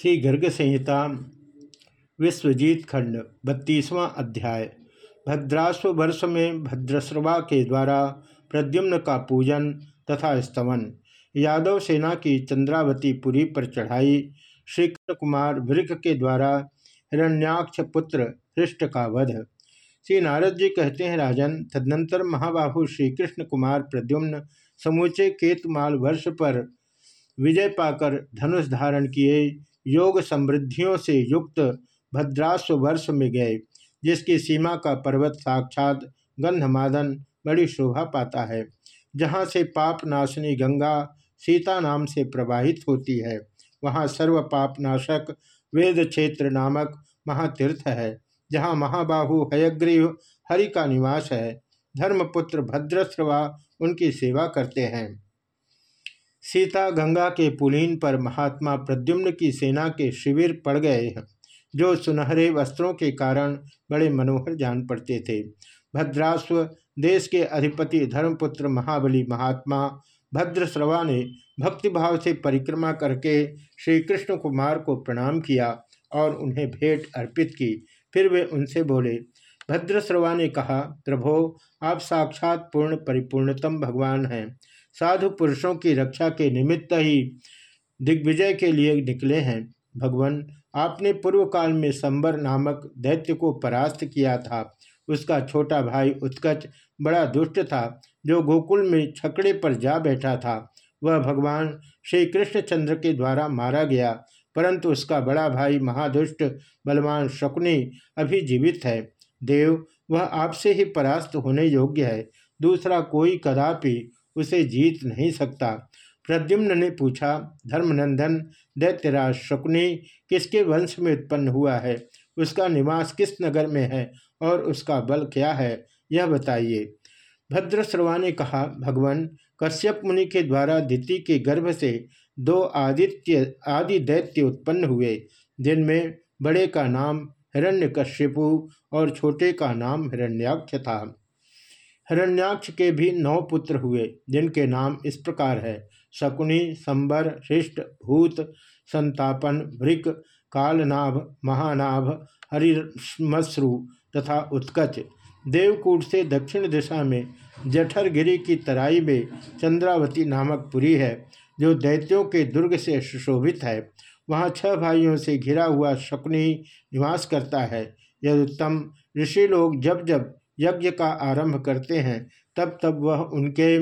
श्री गर्ग संहिता, विश्वजीत खंड, बत्तीसवां अध्याय, भद्राश्व वर्ष में भद्रश्रवा के द्वारा प्रद्युम्न का पूजन तथा स्तवन, यादव सेना की चंद्रावती पुरी पर चढ़ाई श्री कृष्ण कुमार वृक के द्वारा हिरण्याक्ष पुत्र हृष्ट का वध। श्री नारद जी कहते हैं, राजन, तदनंतर महाबाहु श्री कृष्ण कुमार प्रद्युम्न समूचे केतमाल वर्ष पर विजय पाकर धनुष धारण किए। योग समृद्धियों से युक्त भद्रास्व वर्ष में गए, जिसकी सीमा का पर्वत साक्षात गंधमादन बड़ी शोभा पाता है, जहाँ से पाप नाशनी गंगा सीता नाम से प्रवाहित होती है, वहाँ सर्व पाप नाशक वेद क्षेत्र नामक महातीर्थ है, जहाँ महाबाहु हयग्रीव हरि का निवास है, धर्मपुत्र भद्रश्रवा उनकी सेवा करते हैं। सीता गंगा के पुलीन पर महात्मा प्रद्युम्न की सेना के शिविर पड़ गए हैं, जो सुनहरे वस्त्रों के कारण बड़े मनोहर जान पड़ते थे। भद्रास्व देश के अधिपति धर्मपुत्र महाबली महात्मा भद्रश्रवा ने भक्तिभाव से परिक्रमा करके श्री कृष्ण कुमार को प्रणाम किया और उन्हें भेंट अर्पित की। फिर वे उनसे बोले भद्रश्रवा ने कहा, प्रभो, आप साक्षात पूर्ण परिपूर्णतम भगवान हैं। साधु पुरुषों की रक्षा के निमित्त ही दिग्विजय के लिए निकले हैं। भगवान, आपने पूर्व काल में संबर नामक दैत्य को परास्त किया था। उसका छोटा भाई उत्कच बड़ा दुष्ट था, जो गोकुल में छकड़े पर जा बैठा था। वह भगवान श्री कृष्णचंद्र के द्वारा मारा गया, परंतु उसका बड़ा भाई महादुष्ट, बलवान शकुनी अभी जीवित है। देव, वह आपसे ही परास्त होने योग्य है। दूसरा कोई कदापि उसे जीत नहीं सकता। प्रद्युम्न ने पूछा, धर्मनंदन दैत्यराज शकुनी, किसके वंश में उत्पन्न हुआ है? उसका निवास किस नगर में है और उसका बल क्या है? यह बताइए। भद्रश्रवा ने कहा, भगवान, कश्यप मुनि के द्वारा दिति के गर्भ से दो आदित्य, आदि दैत्य उत्पन्न हुए। जिनमें बड़े का नाम हिरण्यकश्यपु और छोटे का नाम हिरण्याक्ष था। हिरण्याक्ष के भी नौ पुत्र हुए, जिनके नाम इस प्रकार है। शकुनी, संबर, हृष्ट, भूत, संतापन, भृक, कालनाभ, महानाभ हरिश्मश्रु तथा उत्कच। देवकूट से दक्षिण दिशा में जठरगिरी की तराई में चंद्रावती नामक पुरी है, जो दैत्यों के दुर्ग से सुशोभित है। वहाँ छह भाइयों से घिरा हुआ शकुनी निवास करता है। यह उत्तम ऋषि लोग जब जब यज्ञ का आरंभ करते हैं, तब तब वह उनके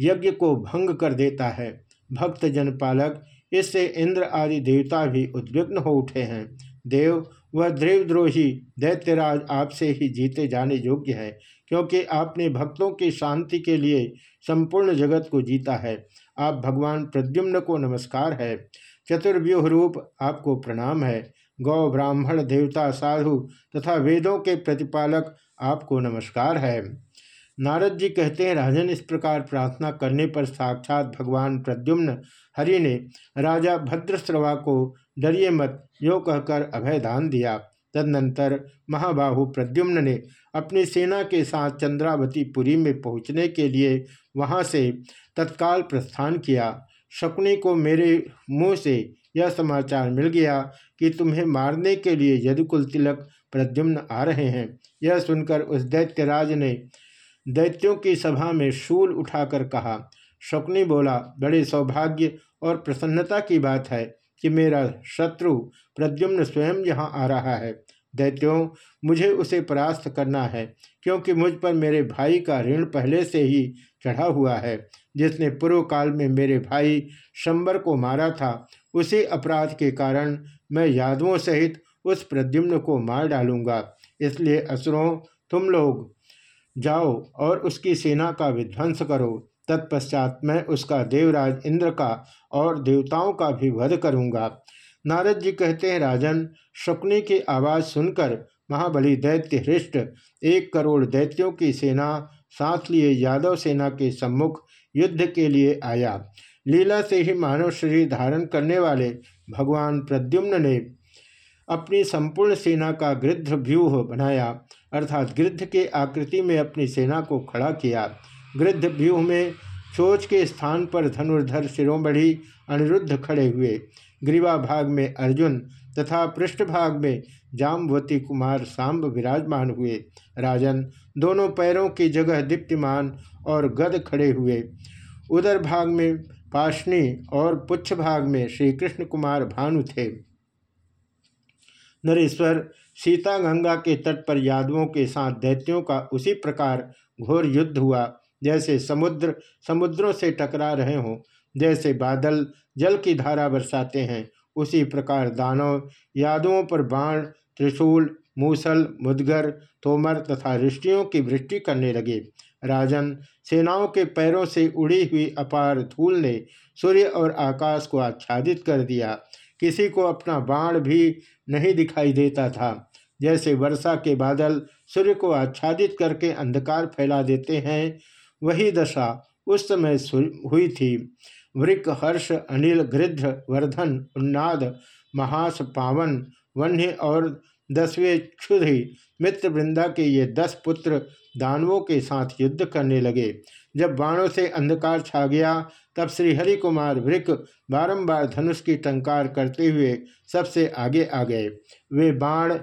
यज्ञ को भंग कर देता है। भक्त, जनपालक, इससे इंद्र आदि देवता भी उद्विग्न हो उठे हैं। देव, वह द्रेवद्रोही दैत्यराज आपसे ही जीते जाने योग्य है, क्योंकि आपने भक्तों की शांति के लिए संपूर्ण जगत को जीता है। आप भगवान प्रद्युम्न को नमस्कार है। चतुर्व्यूह रूप आपको प्रणाम है। गौ, ब्राह्मण, देवता, साधु तथा वेदों के प्रतिपालक आपको नमस्कार है। नारद जी कहते हैं, राजन, इस प्रकार प्रार्थना करने पर साक्षात भगवान प्रद्युम्न हरि ने राजा भद्रश्रवा को डरिए मत, यो कहकर अभय दान दिया। तदनंतर महाबाहु प्रद्युम्न ने अपनी सेना के साथ चंद्रावती पुरी में पहुँचने के लिए वहाँ से तत्काल प्रस्थान किया। शकुनी को मेरे मुँह से यह समाचार मिल गया कि तुम्हें मारने के लिए यदुकुल तिलक प्रद्युम्न आ रहे हैं। यह सुनकर उस दैत्यराज ने दैत्यों की सभा में शूल उठाकर कहा, शकुनी बोला, बड़े सौभाग्य और प्रसन्नता की बात है कि मेरा शत्रु प्रद्युम्न स्वयं यहाँ आ रहा है। दैत्यों, मुझे उसे परास्त करना है, क्योंकि मुझ पर मेरे भाई का ऋण पहले से ही चढ़ा हुआ है। जिसने पूर्व काल में मेरे भाई शंबर को मारा था, उसी अपराध के कारण मैं यादवों सहित उस प्रद्युम्न को मार डालूँगा, इसलिए असुरों, तुम लोग जाओ और उसकी सेना का विध्वंस करो। तत्पश्चात मैं उसका देवराज इंद्र का और देवताओं का भी वध करूँगा। नारद जी कहते हैं, राजन, शकुनी की आवाज़ सुनकर महाबली दैत्य हृष्ट एक करोड़ दैत्यों की सेना, साथ लिए यादव सेना के सम्मुख युद्ध के लिए आया। लीला से ही मानव शरीर धारण करने वाले भगवान प्रद्युम्न ने अपनी संपूर्ण सेना का गृद्ध व्यूह बनाया, अर्थात गृद्ध के आकृति में अपनी सेना को खड़ा किया। गृद्ध व्यूह में चोच के स्थान पर धनुर्धर शिरोमढ़ी अनिरुद्ध खड़े हुए। ग्रीवा भाग में अर्जुन तथा पृष्ठभाग में जामवती कुमार सांब विराजमान हुए। राजन दोनों पैरों की जगह दीप्तिमान और गद खड़े हुए। उदर भाग में पाशनी और पुच्छ भाग में श्री कृष्ण कुमार भानु थे। नरेश्वर सीता गंगा के तट पर यादवों के साथ दैत्यों का उसी प्रकार घोर युद्ध हुआ। जैसे समुद्र, समुद्रों से टकरा रहे हों, जैसे बादल जल की धारा बरसाते हैं, उसी प्रकार दानव यादवों पर बाण, त्रिशूल, मूसल, मुदगर, तोमर तथा रिष्टियों की वृष्टि करने लगे। राजन सेनाओं के पैरों से उड़ी हुई अपार धूल ने सूर्य और आकाश को आच्छादित कर दिया। किसी को अपना बाण भी नहीं दिखाई देता था। जैसे वर्षा के बादल सूर्य को आच्छादित करके अंधकार फैला देते हैं, वही दशा उस समय हुई थी। वृक हर्ष, अनिल, गृध्र, वर्धन, उन्नाद, महास, पावन, वन्य और दसवें क्षुधि मित्र वृंदा के ये दस पुत्र दानवों के साथ युद्ध करने लगे। जब बाणों से अंधकार छा गया तब श्री हरि कुमार वृक बारंबार धनुष की टंकार करते हुए सबसे आगे आ गए। वे बाण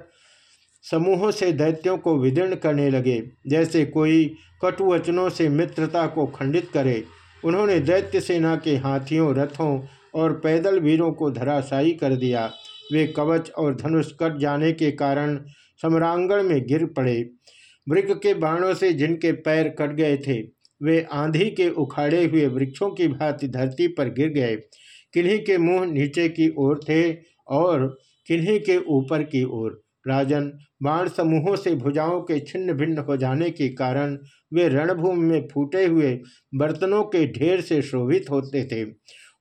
समूहों से दैत्यों को विदीर्ण करने लगे, जैसे कोई कटुवचनों से मित्रता को खंडित करे। उन्होंने दैत्य सेना के हाथियों, रथों और पैदल वीरों को धराशायी कर दिया। वे कवच और धनुष कट जाने के कारण सम्रांगण में गिर पड़े। मृग के बाणों से जिनके पैर कट गए थे वे आंधी के उखाड़े हुए वृक्षों की भांति धरती पर गिर गए। किन्हीं के मुँह नीचे की ओर थे और किन्हीं के ऊपर की ओर। राजन, बाण समूहों से भुजाओं के छिन्न भिन्न हो जाने के कारण वे रणभूमि में फूटे हुए बर्तनों के ढेर से शोभित होते थे।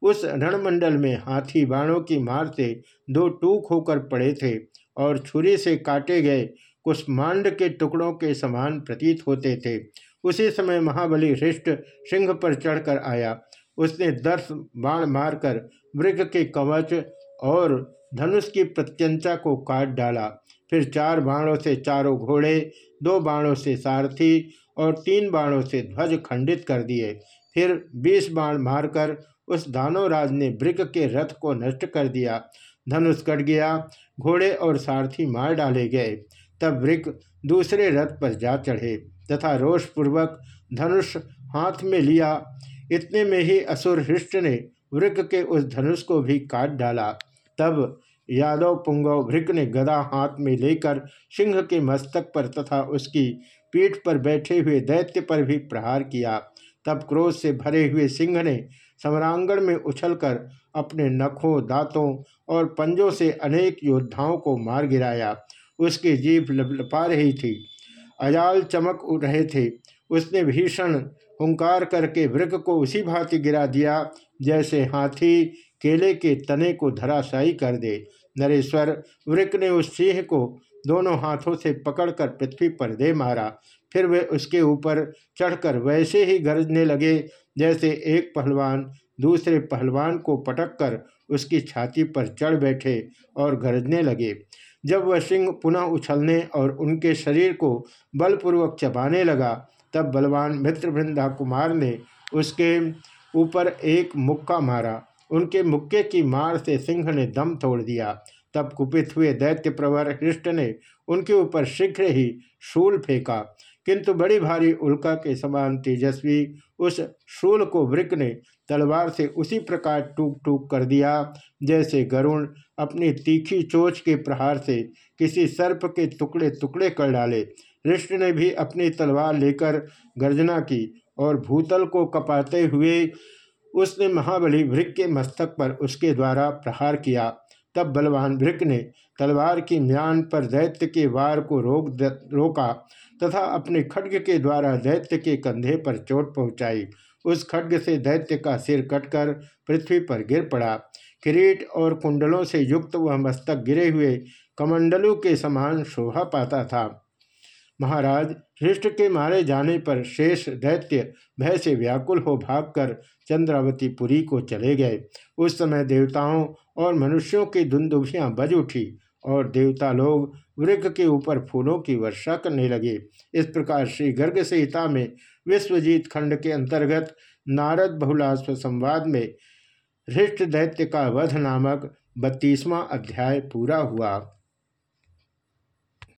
उस रणमंडल में हाथी बाणों की मार से दो टूक होकर पड़े थे और छुरी से काटे गए कुछ मांड के टुकड़ों के समान प्रतीत होते थे। उसी समय महाबली हृष्ट सिंह पर चढ़कर आया। उसने दर्श बाण मारकर मृग के कवच और धनुष की प्रत्यंचा को काट डाला। फिर चार बाणों से चारों घोड़े, दो बाणों से सारथी और तीन बाणों से ध्वज खंडित कर दिए। फिर बीस बाण मारकर उस दानवराज ने ब्रिक के रथ को नष्ट कर दिया। धनुष कट गया, घोड़े और सारथी मार डाले गए। तब ब्रिक दूसरे रथ पर जा चढ़े। तथा रोषपूर्वक धनुष हाथ में लिया। इतने में ही असुर हृष्ट ने वृक के उस धनुष को भी काट डाला। तब यादव, पुंगव, भृक ने गदा हाथ में लेकर सिंह के मस्तक पर तथा उसकी पीठ पर बैठे हुए दैत्य पर भी प्रहार किया। तब क्रोध से भरे हुए सिंह ने सम्रांगण में उछलकर अपने नखों, दांतों और पंजों से अनेक योद्धाओं को मार गिराया। उसकी जीभ लपा रही थी। अजाल चमक उठ रहे थे। उसने भीषण हुंकार करके वृक को उसी भांति गिरा दिया, जैसे हाथी केले के तने को धराशायी कर दे। नरेश्वर वृक ने उस सिंह को दोनों हाथों से पकड़कर पृथ्वी पर दे मारा। फिर वे उसके ऊपर चढ़कर वैसे ही गरजने लगे, जैसे एक पहलवान दूसरे पहलवान को पटक कर उसकी छाती पर चढ़ बैठे और गरजने लगे। जब वह सिंह पुनः उछलने और उनके शरीर को बलपूर्वक चबाने लगा, तब बलवान मित्रवृंदा कुमार ने उसके ऊपर एक मुक्का मारा। उनके मुक्के की मार से सिंह ने दम तोड़ दिया। तब कुपित हुए दैत्य प्रवर हृष्ट ने उनके ऊपर शीघ्र ही शूल फेंका। किंतु बड़ी भारी उल्का के समान तेजस्वी उस शूल को वृक ने तलवार से उसी प्रकार टूक टूक कर दिया, जैसे गरुण अपनी तीखी चोच के प्रहार से किसी सर्प के टुकड़े टुकड़े कर डाले। ऋष्ट ने भी अपनी तलवार लेकर गर्जना की और भूतल को कपाते हुए उसने महाबली वृक के मस्तक पर उसके द्वारा प्रहार किया। तब बलवान भृक ने तलवार की म्यान पर दैत्य के वार को रोक रोका तथा अपने खड्ग के द्वारा दैत्य के कंधे पर चोट पहुंचाई। उस खड्ग से दैत्य का सिर कटकर पृथ्वी पर गिर पड़ा। किरीट और कुंडलों से युक्त वह मस्तक गिरे हुए कमंडलों के समान शोभा पाता था। महाराज, हृष्ट के मारे जाने पर शेष दैत्य भय से व्याकुल हो भागकर चंद्रावती पुरी को चले गए। उस समय देवताओं और मनुष्यों की दुंदुभियाँ बज उठी। और देवता लोग वृक्ष के ऊपर फूलों की वर्षा करने लगे। इस प्रकार श्री गर्ग संहिता में विश्वजीत खंड के अंतर्गत नारद बहुलाश्व संवाद में हृष्ट दैत्य का वध नामक बत्तीसवां अध्याय पूरा हुआ।